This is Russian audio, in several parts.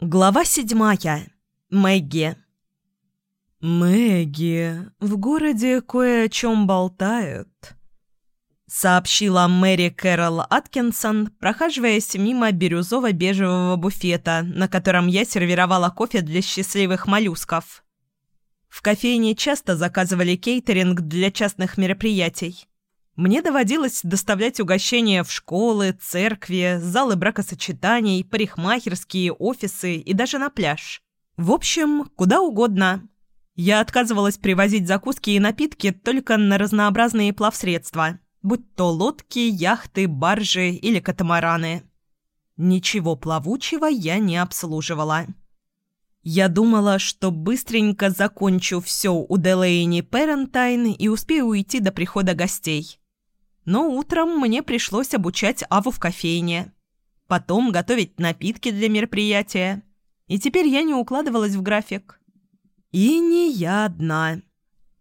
Глава седьмая. Мэгги. «Мэгги, в городе кое о чем болтают», — сообщила Мэри Кэрол Аткинсон, прохаживаясь мимо бирюзово-бежевого буфета, на котором я сервировала кофе для счастливых моллюсков. В кофейне часто заказывали кейтеринг для частных мероприятий. Мне доводилось доставлять угощения в школы, церкви, залы бракосочетаний, парикмахерские, офисы и даже на пляж. В общем, куда угодно. Я отказывалась привозить закуски и напитки только на разнообразные плавсредства, будь то лодки, яхты, баржи или катамараны. Ничего плавучего я не обслуживала. Я думала, что быстренько закончу все у Делейни Перентайн и успею уйти до прихода гостей. Но утром мне пришлось обучать Аву в кофейне. Потом готовить напитки для мероприятия. И теперь я не укладывалась в график. И не я одна.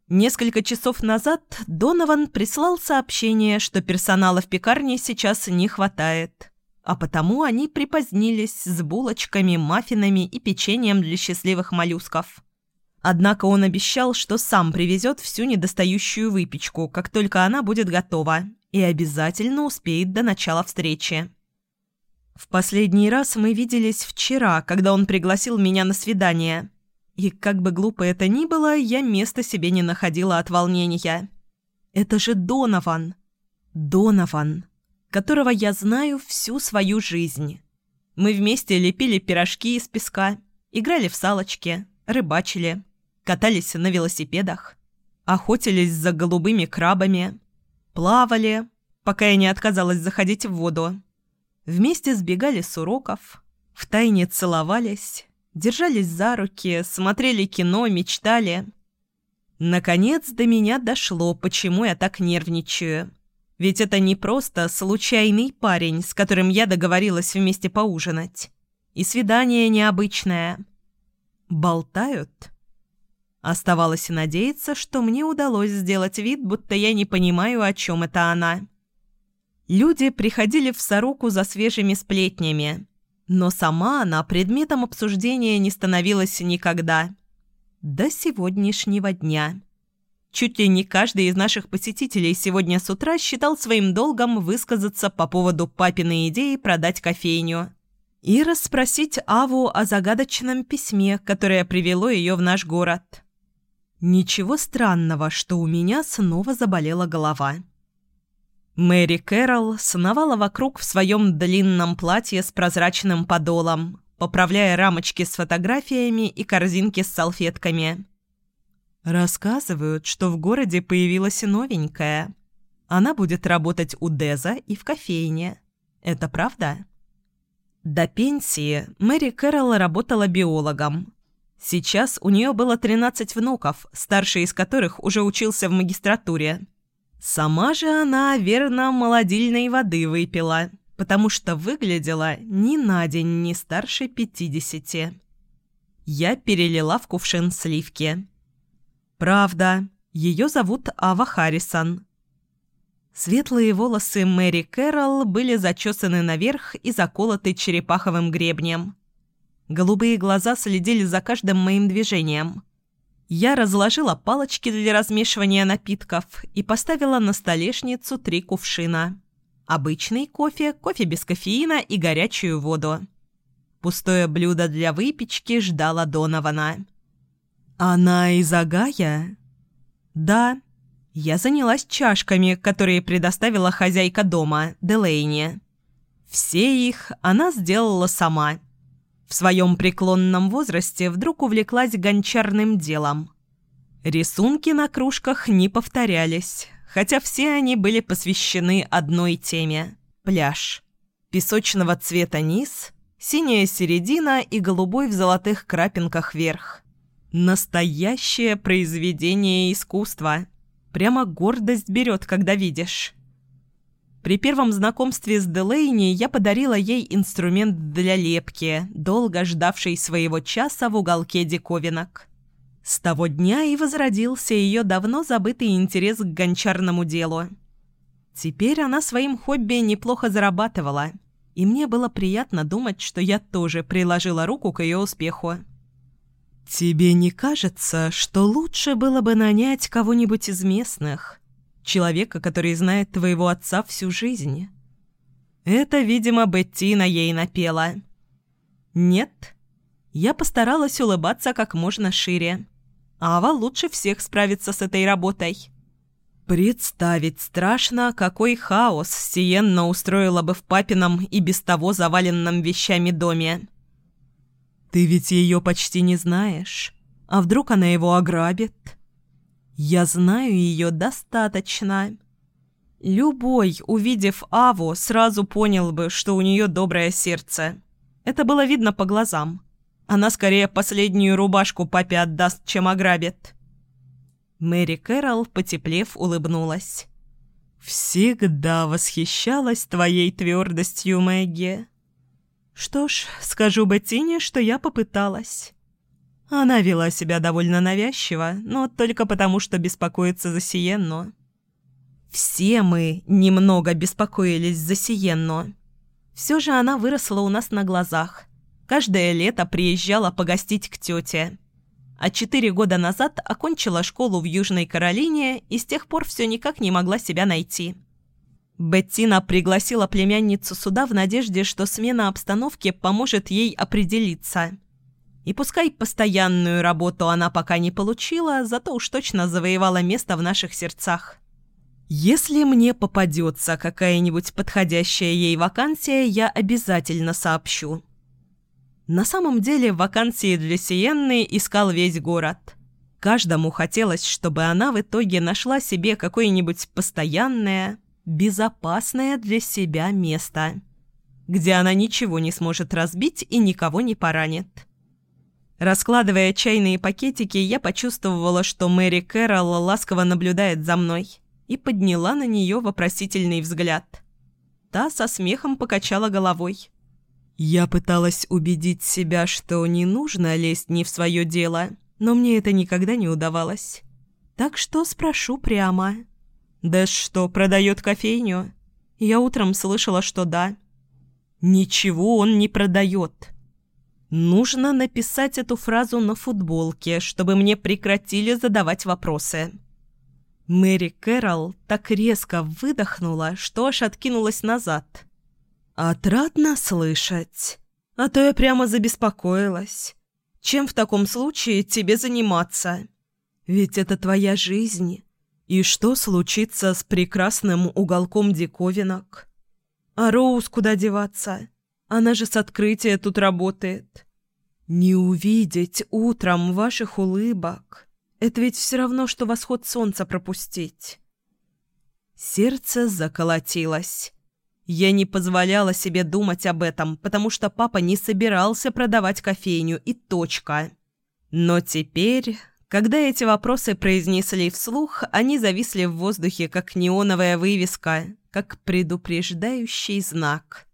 Несколько часов назад Донован прислал сообщение, что персонала в пекарне сейчас не хватает, а потому они припозднились с булочками, маффинами и печеньем для счастливых моллюсков. Однако он обещал, что сам привезет всю недостающую выпечку, как только она будет готова, и обязательно успеет до начала встречи. В последний раз мы виделись вчера, когда он пригласил меня на свидание. И как бы глупо это ни было, я места себе не находила от волнения. Это же Донован. Донован, которого я знаю всю свою жизнь. Мы вместе лепили пирожки из песка, играли в салочки, рыбачили, катались на велосипедах, охотились за голубыми крабами, Плавали, пока я не отказалась заходить в воду. Вместе сбегали с уроков, втайне целовались, держались за руки, смотрели кино, мечтали. Наконец до меня дошло, почему я так нервничаю. Ведь это не просто случайный парень, с которым я договорилась вместе поужинать. И свидание необычное. Болтают? Оставалось надеяться, что мне удалось сделать вид, будто я не понимаю, о чем это она. Люди приходили в Сороку за свежими сплетнями, но сама она предметом обсуждения не становилась никогда. До сегодняшнего дня. Чуть ли не каждый из наших посетителей сегодня с утра считал своим долгом высказаться по поводу папиной идеи продать кофейню и расспросить Аву о загадочном письме, которое привело ее в наш город. Ничего странного, что у меня снова заболела голова. Мэри Кэрол сновала вокруг в своем длинном платье с прозрачным подолом, поправляя рамочки с фотографиями и корзинки с салфетками. Рассказывают, что в городе появилась новенькая. Она будет работать у Деза и в кофейне. Это правда? До пенсии Мэри Кэрол работала биологом, Сейчас у нее было 13 внуков, старший из которых уже учился в магистратуре. Сама же она, верно, молодильной воды выпила, потому что выглядела ни на день не старше 50. Я перелила в кувшин сливки. Правда, ее зовут Ава Харрисон. Светлые волосы Мэри Кэрол были зачесаны наверх и заколоты черепаховым гребнем. Голубые глаза следили за каждым моим движением. Я разложила палочки для размешивания напитков и поставила на столешницу три кувшина. Обычный кофе, кофе без кофеина и горячую воду. Пустое блюдо для выпечки ждало Донована. «Она из Агая?» «Да». Я занялась чашками, которые предоставила хозяйка дома, Делейни. Все их она сделала сама – в своем преклонном возрасте вдруг увлеклась гончарным делом. Рисунки на кружках не повторялись, хотя все они были посвящены одной теме – пляж. Песочного цвета низ, синяя середина и голубой в золотых крапинках верх. Настоящее произведение искусства. Прямо гордость берет, когда видишь. При первом знакомстве с Делейни я подарила ей инструмент для лепки, долго ждавший своего часа в уголке диковинок. С того дня и возродился ее давно забытый интерес к гончарному делу. Теперь она своим хобби неплохо зарабатывала, И мне было приятно думать, что я тоже приложила руку к ее успеху. «Тебе не кажется, что лучше было бы нанять кого-нибудь из местных? Человека, который знает твоего отца всю жизнь?» Это, видимо, Беттина ей напела. «Нет?» Я постаралась улыбаться как можно шире. Ава лучше всех справится с этой работой. Представить страшно, какой хаос Сиенна устроила бы в папином и без того заваленном вещами доме. «Ты ведь ее почти не знаешь. А вдруг она его ограбит?» «Я знаю ее достаточно». Любой, увидев Аву, сразу понял бы, что у нее доброе сердце. Это было видно по глазам. Она скорее последнюю рубашку папе отдаст, чем ограбит. Мэри Кэрол, потеплев, улыбнулась. «Всегда восхищалась твоей твердостью, Мэгги. Что ж, скажу Беттине, что я попыталась». Она вела себя довольно навязчиво, но только потому, что беспокоится за Сиенну. Все мы немного беспокоились за Сиенну. Все же она выросла у нас на глазах. Каждое лето приезжала погостить к тете. А четыре года назад окончила школу в Южной Каролине и с тех пор все никак не могла себя найти. Беттина пригласила племянницу сюда в надежде, что смена обстановки поможет ей определиться. И пускай постоянную работу она пока не получила, зато уж точно завоевала место в наших сердцах. Если мне попадется какая-нибудь подходящая ей вакансия, я обязательно сообщу. На самом деле вакансии для Сиенны искал весь город. Каждому хотелось, чтобы она в итоге нашла себе какое-нибудь постоянное, безопасное для себя место, где она ничего не сможет разбить и никого не поранит. Раскладывая чайные пакетики, я почувствовала, что Мэри Кэрол ласково наблюдает за мной и подняла на нее вопросительный взгляд. Та со смехом покачала головой. Я пыталась убедить себя, что не нужно лезть не в свое дело, но мне это никогда не удавалось. Так что спрошу прямо. «Да что, продает кофейню?» Я утром слышала, что да. «Ничего он не продает». Нужно написать эту фразу на футболке, чтобы мне прекратили задавать вопросы. Мэри Кэрол так резко выдохнула, что аж откинулась назад. «Отрадно слышать. А то я прямо забеспокоилась. Чем в таком случае тебе заниматься? Ведь это твоя жизнь. И что случится с прекрасным уголком диковинок? А Роуз куда деваться? Она же с открытия тут работает. Не увидеть утром ваших улыбок. Это ведь все равно, что восход солнца пропустить». Сердце заколотилось. Я не позволяла себе думать об этом, потому что папа не собирался продавать кофейню и точка. Но теперь, когда эти вопросы произнесли вслух, они зависли в воздухе, как неоновая вывеска, как предупреждающий знак.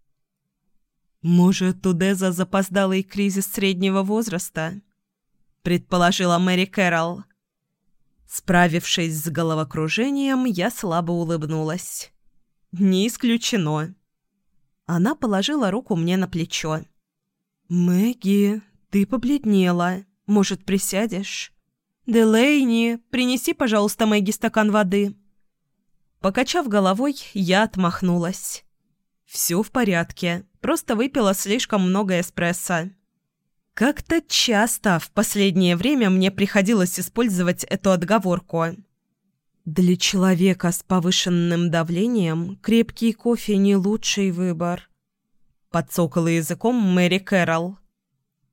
«Может, у Деза запоздалый кризис среднего возраста?» – предположила Мэри Кэрол. Справившись с головокружением, я слабо улыбнулась. «Не исключено». Она положила руку мне на плечо. «Мэгги, ты побледнела. Может, присядешь?» «Делейни, принеси, пожалуйста, Мэгги стакан воды». Покачав головой, я отмахнулась. «Все в порядке, просто выпила слишком много эспрессо». Как-то часто в последнее время мне приходилось использовать эту отговорку. Для человека с повышенным давлением крепкий кофе не лучший выбор. Подцокала языком Мэри Кэрол.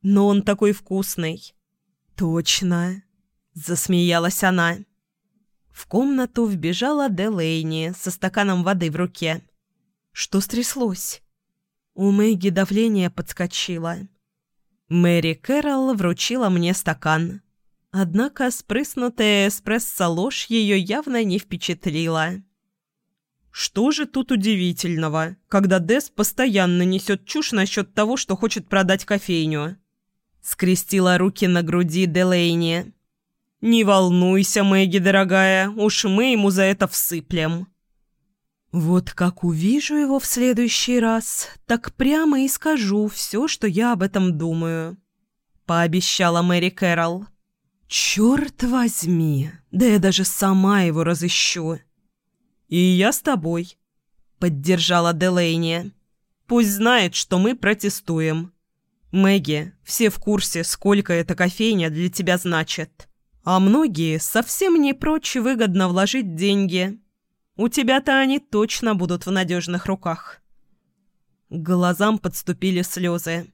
Но он такой вкусный. Точно. Засмеялась она. В комнату вбежала Делейни со стаканом воды в руке. Что стряслось? У Мэгги давление подскочило. Мэри Кэрол вручила мне стакан. Однако спрыснутая эспрессо-ложь ее явно не впечатлила. «Что же тут удивительного, когда Дес постоянно несет чушь насчет того, что хочет продать кофейню?» Скрестила руки на груди Делейни. «Не волнуйся, Мэгги, дорогая, уж мы ему за это всыплем». «Вот как увижу его в следующий раз, так прямо и скажу все, что я об этом думаю», — пообещала Мэри Кэрол. «Черт возьми, да я даже сама его разыщу». «И я с тобой», — поддержала Делейни. «Пусть знает, что мы протестуем. Мэгги, все в курсе, сколько эта кофейня для тебя значит. А многие совсем не прочь выгодно вложить деньги. У тебя-то они точно будут в надежных руках». К глазам подступили слезы.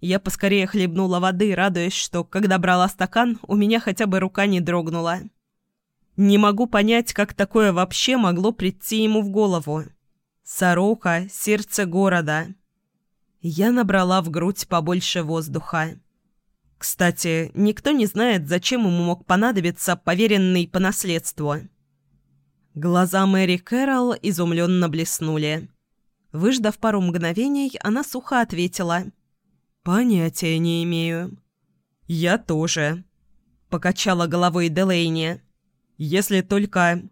Я поскорее хлебнула воды, радуясь, что, когда брала стакан, у меня хотя бы рука не дрогнула. Не могу понять, как такое вообще могло прийти ему в голову. Сорока — сердце города. Я набрала в грудь побольше воздуха. Кстати, никто не знает, зачем ему мог понадобиться поверенный по наследству. Глаза Мэри Кэрол изумленно блеснули. Выждав пару мгновений, она сухо ответила. «Понятия не имею». «Я тоже», — покачала головой Делейни. Если только...»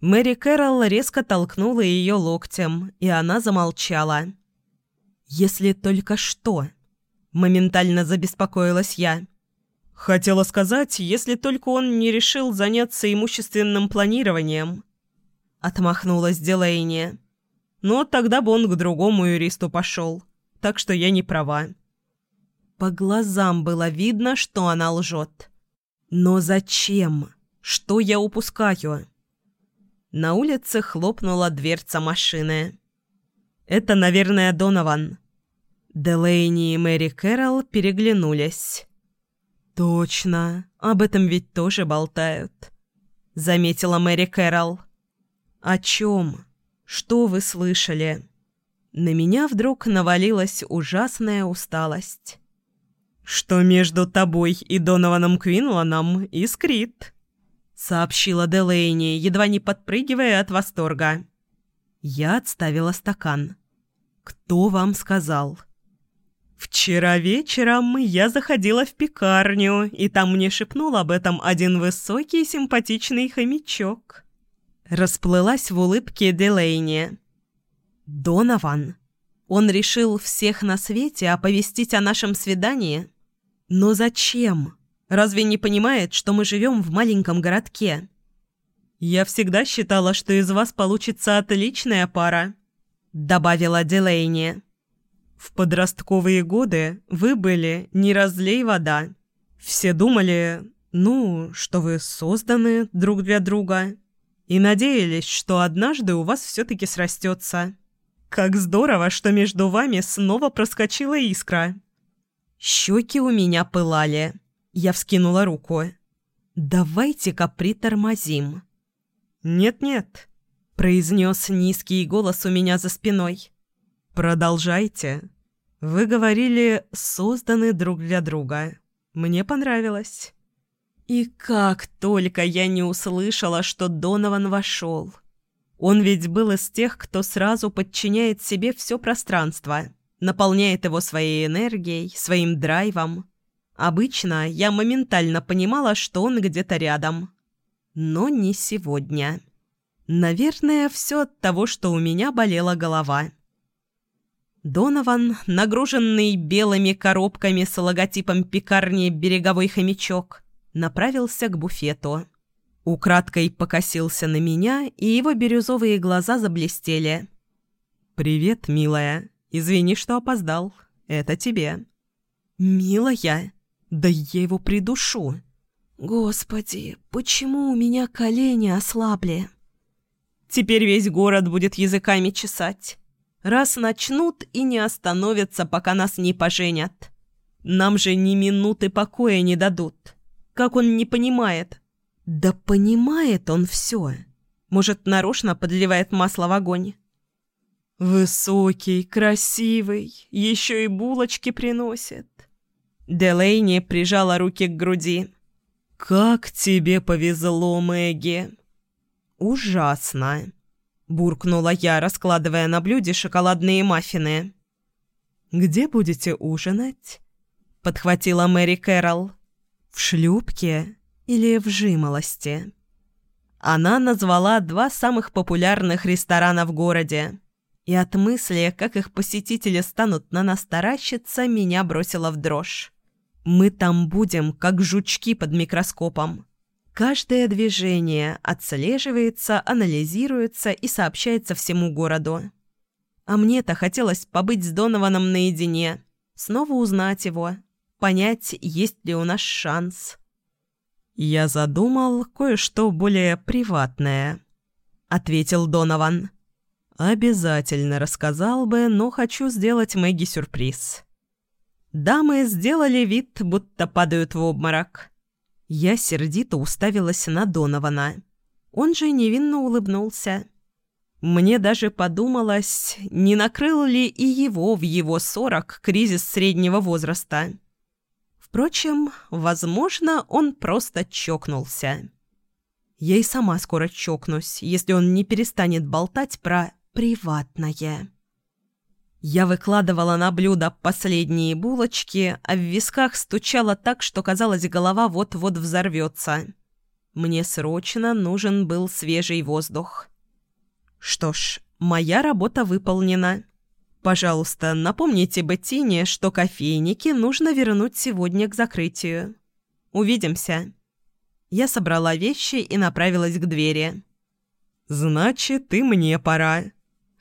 Мэри Кэрол резко толкнула ее локтем, и она замолчала. «Если только что...» Моментально забеспокоилась я. «Хотела сказать, если только он не решил заняться имущественным планированием». Отмахнулась Дилейни. «Но тогда бы он к другому юристу пошел. Так что я не права». По глазам было видно, что она лжет. «Но зачем?» Что я упускаю?» На улице хлопнула дверца машины. «Это, наверное, Донован». Делейни и Мэри Кэрол переглянулись. «Точно, об этом ведь тоже болтают», — заметила Мэри Кэрол. «О чем? Что вы слышали?» На меня вдруг навалилась ужасная усталость. «Что между тобой и Донованом Квинланом искрит», сообщила Делейни, едва не подпрыгивая от восторга. Я отставила стакан. «Кто вам сказал?» «Вчера вечером я заходила в пекарню, и там мне шепнул об этом один высокий симпатичный хомячок». Расплылась в улыбке Делейни. «Донован? Он решил всех на свете оповестить о нашем свидании? Но зачем?» Разве не понимает, что мы живем в маленьком городке? Я всегда считала, что из вас получится отличная пара», — добавила Дилейни. «В подростковые годы вы были не разлей вода. Все думали, ну, что вы созданы друг для друга, и надеялись, что однажды у вас все-таки срастется. Как здорово, что между вами снова проскочила искра». Щеки у меня пылали. Я вскинула руку. «Давайте-ка притормозим». «Нет-нет», — произнес низкий голос у меня за спиной. «Продолжайте. Вы говорили, созданы друг для друга. Мне понравилось». И как только я не услышала, что Донован вошел. Он ведь был из тех, кто сразу подчиняет себе все пространство, наполняет его своей энергией, своим драйвом. Обычно я моментально понимала, что он где-то рядом. Но не сегодня. Наверное, все от того, что у меня болела голова. Донован, нагруженный белыми коробками с логотипом пекарни «Береговой хомячок», направился к буфету. Украдкой покосился на меня, и его бирюзовые глаза заблестели. «Привет, милая. Извини, что опоздал. Это тебе». «Милая?» Да я его придушу. Господи, почему у меня колени ослабли? Теперь весь город будет языками чесать. Раз начнут и не остановятся, пока нас не поженят. Нам же ни минуты покоя не дадут. Как он не понимает? Да понимает он все. Может, нарочно подливает масло в огонь. Высокий, красивый, еще и булочки приносит. Делейни прижала руки к груди. «Как тебе повезло, Мэгги!» «Ужасно!» – буркнула я, раскладывая на блюде шоколадные маффины. «Где будете ужинать?» – подхватила Мэри Кэрол. «В шлюпке или в жимолости?» Она назвала два самых популярных ресторана в городе. И от мысли, как их посетители станут на нас таращиться, меня бросило в дрожь. Мы там будем, как жучки под микроскопом. Каждое движение отслеживается, анализируется и сообщается всему городу. А мне-то хотелось побыть с Донованом наедине, снова узнать его, понять, есть ли у нас шанс. «Я задумал кое-что более приватное», — ответил Донован. «Обязательно рассказал бы, но хочу сделать Мэгги сюрприз». Дамы сделали вид, будто падают в обморок. Я сердито уставилась на Донована. Он же невинно улыбнулся. Мне даже подумалось, не накрыл ли и его в его сорок кризис среднего возраста. Впрочем, возможно, он просто чокнулся. Я и сама скоро чокнусь, если он не перестанет болтать про «приватное». Я выкладывала на блюдо последние булочки, а в висках стучало так, что казалось, голова вот-вот взорвется. Мне срочно нужен был свежий воздух. Что ж, моя работа выполнена. Пожалуйста, напомните Беттине, что кофейники нужно вернуть сегодня к закрытию. Увидимся. Я собрала вещи и направилась к двери. «Значит, и мне пора»,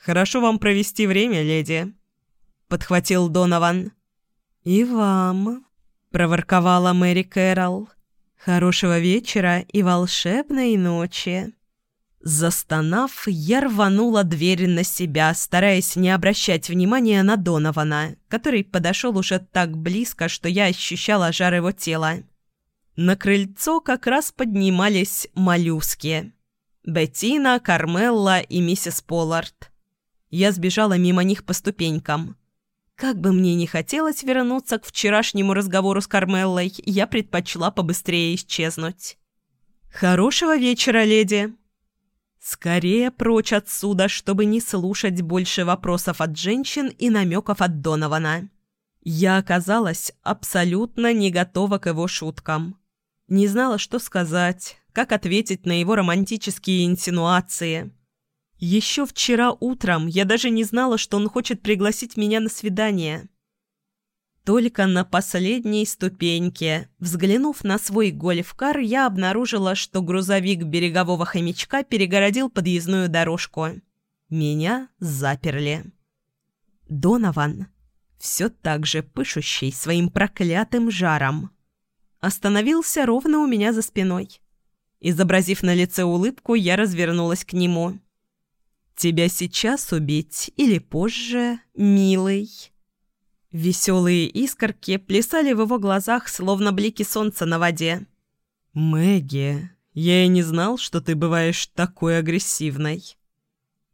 «Хорошо вам провести время, леди», — подхватил Донован. «И вам», — проворковала Мэри Кэрол. «Хорошего вечера и волшебной ночи». Застонав, я рванула дверь на себя, стараясь не обращать внимания на Донована, который подошел уже так близко, что я ощущала жар его тела. На крыльцо как раз поднимались моллюски. Беттина, Кармелла и миссис Поллард. Я сбежала мимо них по ступенькам. Как бы мне ни хотелось вернуться к вчерашнему разговору с Кармеллой, я предпочла побыстрее исчезнуть. «Хорошего вечера, леди!» Скорее прочь отсюда, чтобы не слушать больше вопросов от женщин и намеков от Донована. Я оказалась абсолютно не готова к его шуткам. Не знала, что сказать, как ответить на его романтические инсинуации – еще вчера утром я даже не знала, что он хочет пригласить меня на свидание. Только на последней ступеньке, взглянув на свой гольф-кар, я обнаружила, что грузовик берегового хомячка перегородил подъездную дорожку. Меня заперли. Донован, все так же пышущий своим проклятым жаром, остановился ровно у меня за спиной. Изобразив на лице улыбку, я развернулась к нему. Тебя сейчас убить или позже, милый?» Веселые искорки плясали в его глазах, словно блики солнца на воде. «Мэгги, я и не знал, что ты бываешь такой агрессивной.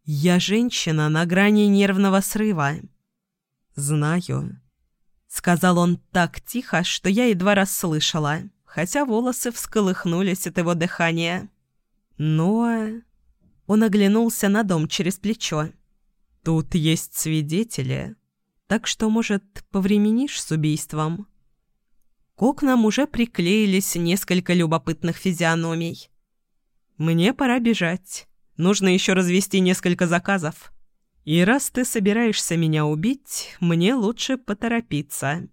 Я женщина на грани нервного срыва». «Знаю», — сказал он так тихо, что я едва расслышала, хотя волосы всколыхнулись от его дыхания. «Но...» Он оглянулся на дом через плечо. «Тут есть свидетели, так что, может, повременишь с убийством?» К окнам уже приклеились несколько любопытных физиономий. «Мне пора бежать. Нужно еще развести несколько заказов. И раз ты собираешься меня убить, мне лучше поторопиться».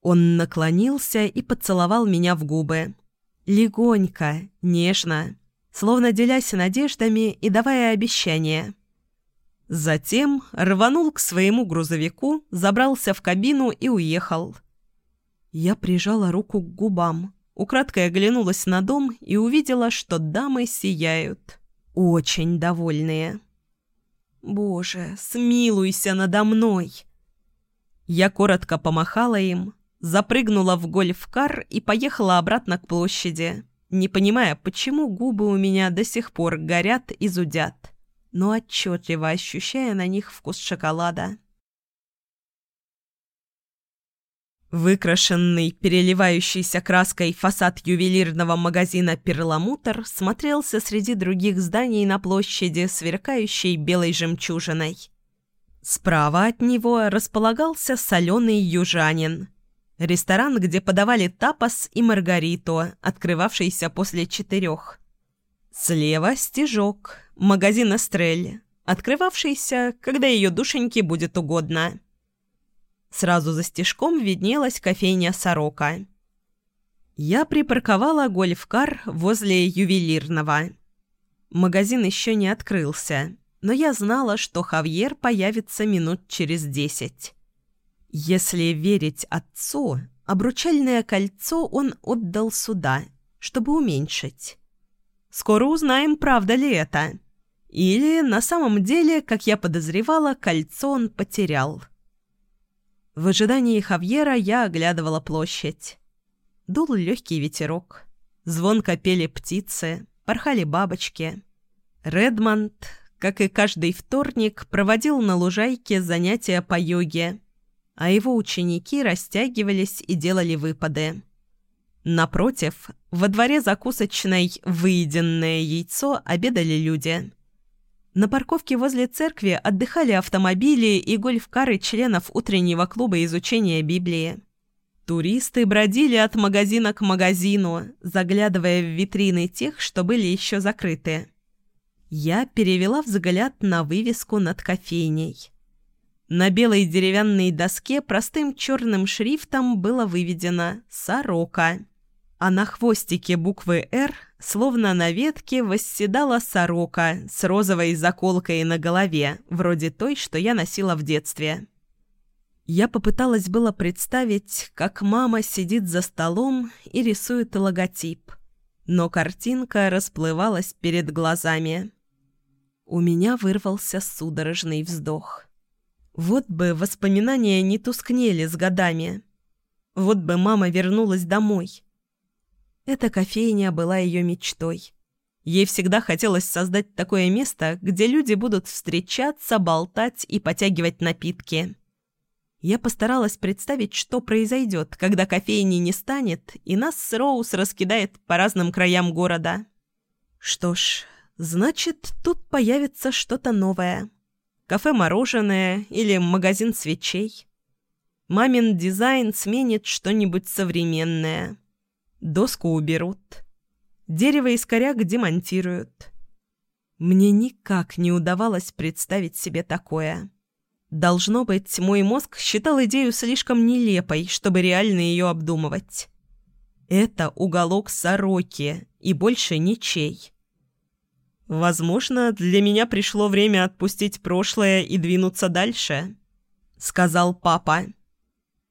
Он наклонился и поцеловал меня в губы. Легонько, нежно словно делясь надеждами и давая обещания. Затем рванул к своему грузовику, забрался в кабину и уехал. Я прижала руку к губам, украдкой оглянулась на дом и увидела, что дамы сияют. Очень довольные. «Боже, смилуйся надо мной!» Я коротко помахала им, запрыгнула в гольф-кар и поехала обратно к площади не понимая, почему губы у меня до сих пор горят и зудят, но отчетливо ощущая на них вкус шоколада. Выкрашенный, переливающийся краской фасад ювелирного магазина «Перламутр» смотрелся среди других зданий на площади, сверкающей белой жемчужиной. Справа от него располагался соленый южанин – Ресторан, где подавали тапас и маргариту, открывавшийся после четырех. Слева стежок, магазин Эстрель, открывавшийся, когда ее душеньке будет угодно. Сразу за стежком виднелась кофейня «Сорока». Я припарковала гольф-кар возле ювелирного. Магазин еще не открылся, но я знала, что Хавьер появится минут через десять. Если верить отцу, обручальное кольцо он отдал сюда, чтобы уменьшить. Скоро узнаем, правда ли это. Или, на самом деле, как я подозревала, кольцо он потерял. В ожидании Хавьера я оглядывала площадь. Дул легкий ветерок. Звонко пели птицы, порхали бабочки. Редмонд, как и каждый вторник, проводил на лужайке занятия по йоге, а его ученики растягивались и делали выпады. Напротив, во дворе закусочной «Выеденное яйцо» обедали люди. На парковке возле церкви отдыхали автомобили и гольф-кары членов утреннего клуба изучения Библии. Туристы бродили от магазина к магазину, заглядывая в витрины тех, что были еще закрыты. Я перевела взгляд на вывеску над кофейней. На белой деревянной доске простым черным шрифтом было выведено «Сорока» а на хвостике буквы «Р», словно на ветке, восседала сорока с розовой заколкой на голове, вроде той, что я носила в детстве. Я попыталась было представить, как мама сидит за столом и рисует логотип, но картинка расплывалась перед глазами. У меня вырвался судорожный вздох. Вот бы воспоминания не тускнели с годами. Вот бы мама вернулась домой — эта кофейня была ее мечтой. Ей всегда хотелось создать такое место, где люди будут встречаться, болтать и потягивать напитки. Я постаралась представить, что произойдет, когда кофейни не станет, и нас с Роуз раскидает по разным краям города. Что ж, значит, тут появится что-то новое. Кафе-мороженое или магазин свечей. Мамин дизайн сменит что-нибудь современное. Доску уберут. Дерево из коряк демонтируют. Мне никак не удавалось представить себе такое. Должно быть, мой мозг считал идею слишком нелепой, чтобы реально ее обдумывать. Это уголок сороки, и больше ничей. «Возможно, для меня пришло время отпустить прошлое и двинуться дальше», — сказал папа.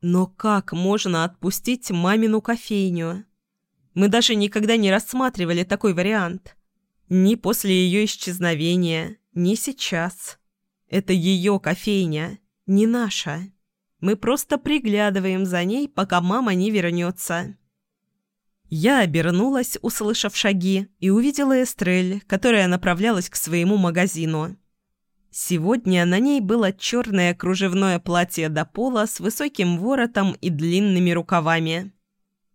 «Но как можно отпустить мамину кофейню?» Мы даже никогда не рассматривали такой вариант. Ни после ее исчезновения, ни сейчас. Это ее кофейня, не наша. Мы просто приглядываем за ней, пока мама не вернется. Я обернулась, услышав шаги, и увидела Эстрель, которая направлялась к своему магазину. Сегодня на ней было черное кружевное платье до пола с высоким воротом и длинными рукавами.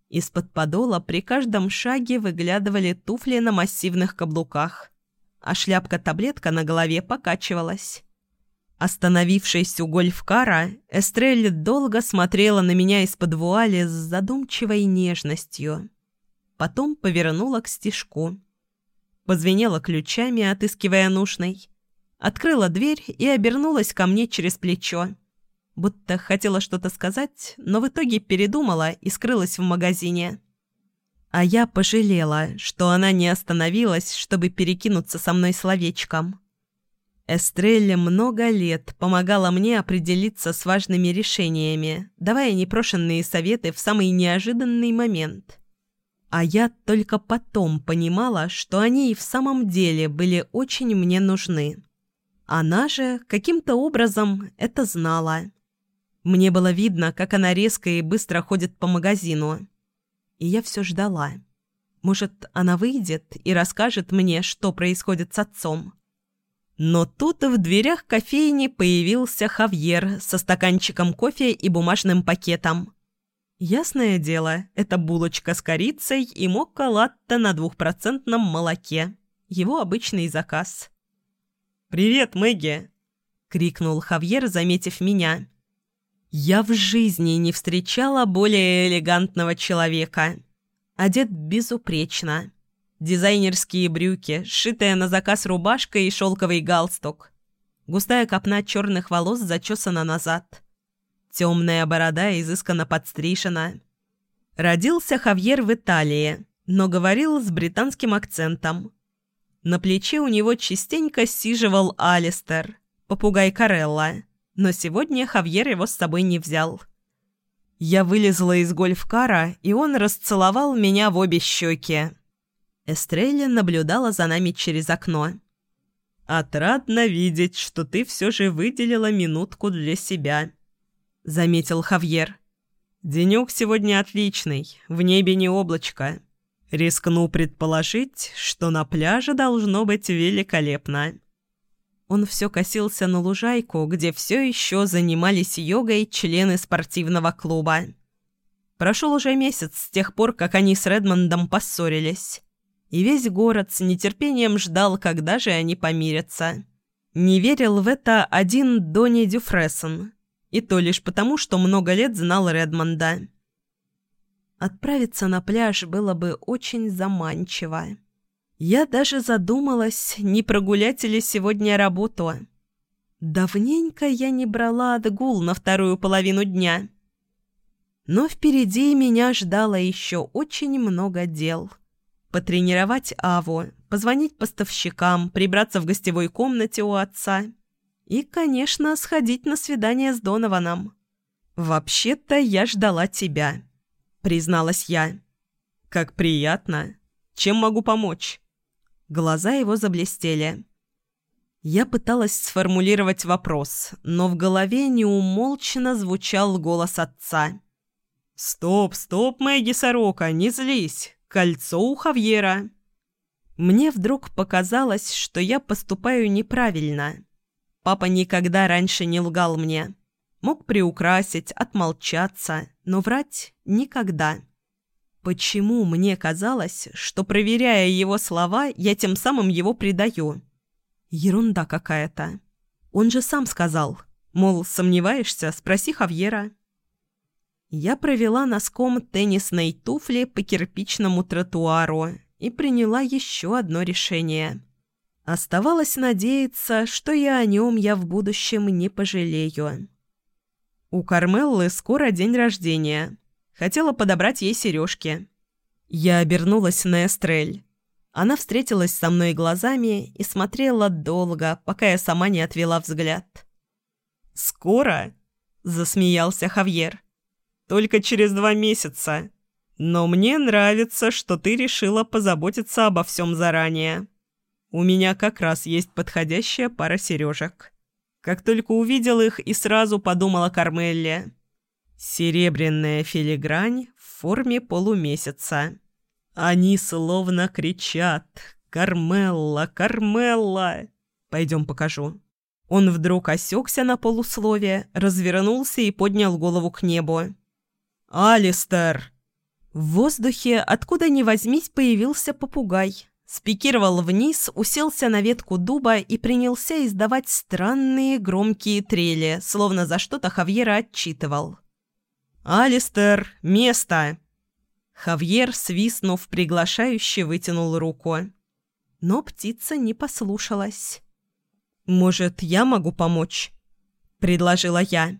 Из-под подола при каждом шаге выглядывали туфли на массивных каблуках, а шляпка-таблетка на голове покачивалась. Остановившись у гольфкара, Эстрель долго смотрела на меня из-под вуали с задумчивой нежностью. Потом повернула к стежку. Позвенела ключами, отыскивая нужный. Открыла дверь и обернулась ко мне через плечо будто хотела что-то сказать, но в итоге передумала и скрылась в магазине. А я пожалела, что она не остановилась, чтобы перекинуться со мной словечком. Эстрелля много лет помогала мне определиться с важными решениями, давая непрошенные советы в самый неожиданный момент. А я только потом понимала, что они и в самом деле были очень мне нужны. Она же каким-то образом это знала. Мне было видно, как она резко и быстро ходит по магазину. И я все ждала. Может, она выйдет и расскажет мне, что происходит с отцом. Но тут в дверях кофейни появился Хавьер со стаканчиком кофе и бумажным пакетом. Ясное дело, это булочка с корицей и мокко-латте на двухпроцентном молоке. Его обычный заказ. «Привет, Мэгги!» — крикнул Хавьер, заметив меня. Я в жизни не встречала более элегантного человека. Одет безупречно. Дизайнерские брюки, сшитая на заказ рубашка и шелковый галстук. Густая копна черных волос зачесана назад. Темная борода изысканно подстрижена. Родился Хавьер в Италии, но говорил с британским акцентом. На плече у него частенько сиживал Алистер, попугай Карелла, но сегодня Хавьер его с собой не взял. Я вылезла из гольфкара, и он расцеловал меня в обе щеки. Эстрелля наблюдала за нами через окно. «Отрадно видеть, что ты все же выделила минутку для себя», — заметил Хавьер. «Денек сегодня отличный, в небе не облачко. Рискну предположить, что на пляже должно быть великолепно». Он все косился на лужайку, где все еще занимались йогой члены спортивного клуба. Прошел уже месяц с тех пор, как они с Редмондом поссорились и весь город с нетерпением ждал, когда же они помирятся. Не верил в это один Донни Дюфресон, и то лишь потому, что много лет знал Редмонда. Отправиться на пляж было бы очень заманчиво. Я даже задумалась, не прогулять ли сегодня работу. Давненько я не брала отгул на вторую половину дня. Но впереди меня ждало еще очень много дел потренировать Аву, позвонить поставщикам, прибраться в гостевой комнате у отца и, конечно, сходить на свидание с Донованом. «Вообще-то я ждала тебя», — призналась я. «Как приятно. Чем могу помочь?» Глаза его заблестели. Я пыталась сформулировать вопрос, но в голове неумолчно звучал голос отца. «Стоп, стоп, Мэгги Сорока, не злись. Кольцо у Хавьера. Мне вдруг показалось, что я поступаю неправильно. Папа никогда раньше не лгал мне. Мог приукрасить, отмолчаться, но врать никогда. Почему мне казалось, что, проверяя его слова, я тем самым его предаю? Ерунда какая-то. Он же сам сказал, мол, сомневаешься, спроси Хавьера. Я провела носком теннисной туфли по кирпичному тротуару и приняла еще одно решение. Оставалось надеяться, что я о нем я в будущем не пожалею. У Кармеллы скоро день рождения. Хотела подобрать ей сережки. Я обернулась на Эстрель. Она встретилась со мной глазами и смотрела долго, пока я сама не отвела взгляд. «Скоро?» – засмеялся Хавьер. Только через два месяца. Но мне нравится, что ты решила позаботиться обо всем заранее. У меня как раз есть подходящая пара сережек. Как только увидел их и сразу подумал о Кармелле. Серебряная филигрань в форме полумесяца. Они словно кричат «Кармелла! Кармелла!» «Пойдем покажу». Он вдруг осекся на полусловие, развернулся и поднял голову к небу. «Алистер!» В воздухе, откуда ни возьмись, появился попугай. Спикировал вниз, уселся на ветку дуба и принялся издавать странные громкие трели, словно за что-то Хавьера отчитывал. «Алистер, место!» Хавьер, свистнув, приглашающе вытянул руку. Но птица не послушалась. «Может, я могу помочь?» – предложила я.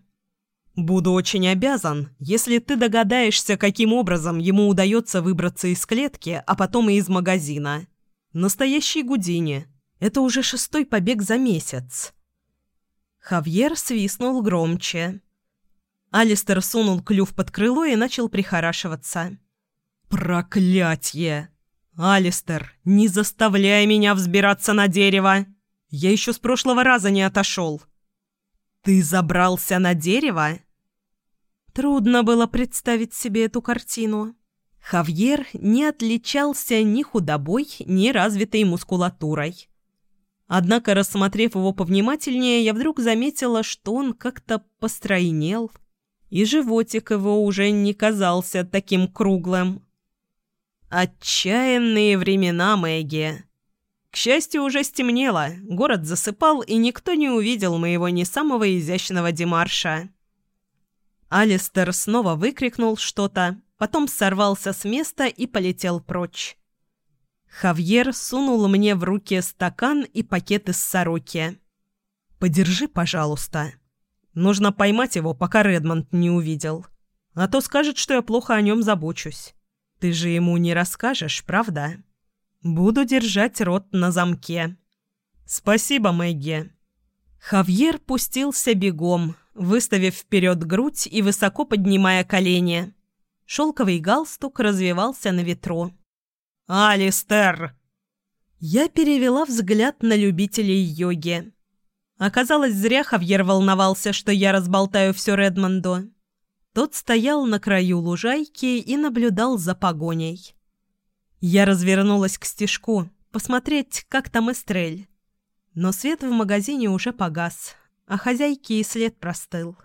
«Буду очень обязан, если ты догадаешься, каким образом ему удается выбраться из клетки, а потом и из магазина. Настоящий Гудини. Это уже шестой побег за месяц». Хавьер свистнул громче. Алистер сунул клюв под крыло и начал прихорашиваться. «Проклятье! Алистер, не заставляй меня взбираться на дерево! Я еще с прошлого раза не отошел!» «Ты забрался на дерево?» Трудно было представить себе эту картину. Хавьер не отличался ни худобой, ни развитой мускулатурой. Однако, рассмотрев его повнимательнее, я вдруг заметила, что он как-то постройнел, и животик его уже не казался таким круглым. Отчаянные времена, Мэгги. К счастью, уже стемнело, город засыпал, и никто не увидел моего не самого изящного демарша. Алистер снова выкрикнул что-то, потом сорвался с места и полетел прочь. Хавьер сунул мне в руки стакан и пакет из сороки. «Подержи, пожалуйста. Нужно поймать его, пока Редмонд не увидел. А то скажет, что я плохо о нем забочусь. Ты же ему не расскажешь, правда? Буду держать рот на замке. Спасибо, Мэгги». Хавьер пустился бегом, выставив вперед грудь и высоко поднимая колени. Шелковый галстук развивался на ветру. «Алистер!» Я перевела взгляд на любителей йоги. Оказалось, зря Хавьер волновался, что я разболтаю все Редмонду. Тот стоял на краю лужайки и наблюдал за погоней. Я развернулась к стежку, посмотреть, как там Эстрель. Но свет в магазине уже погас, а хозяйки и след простыл.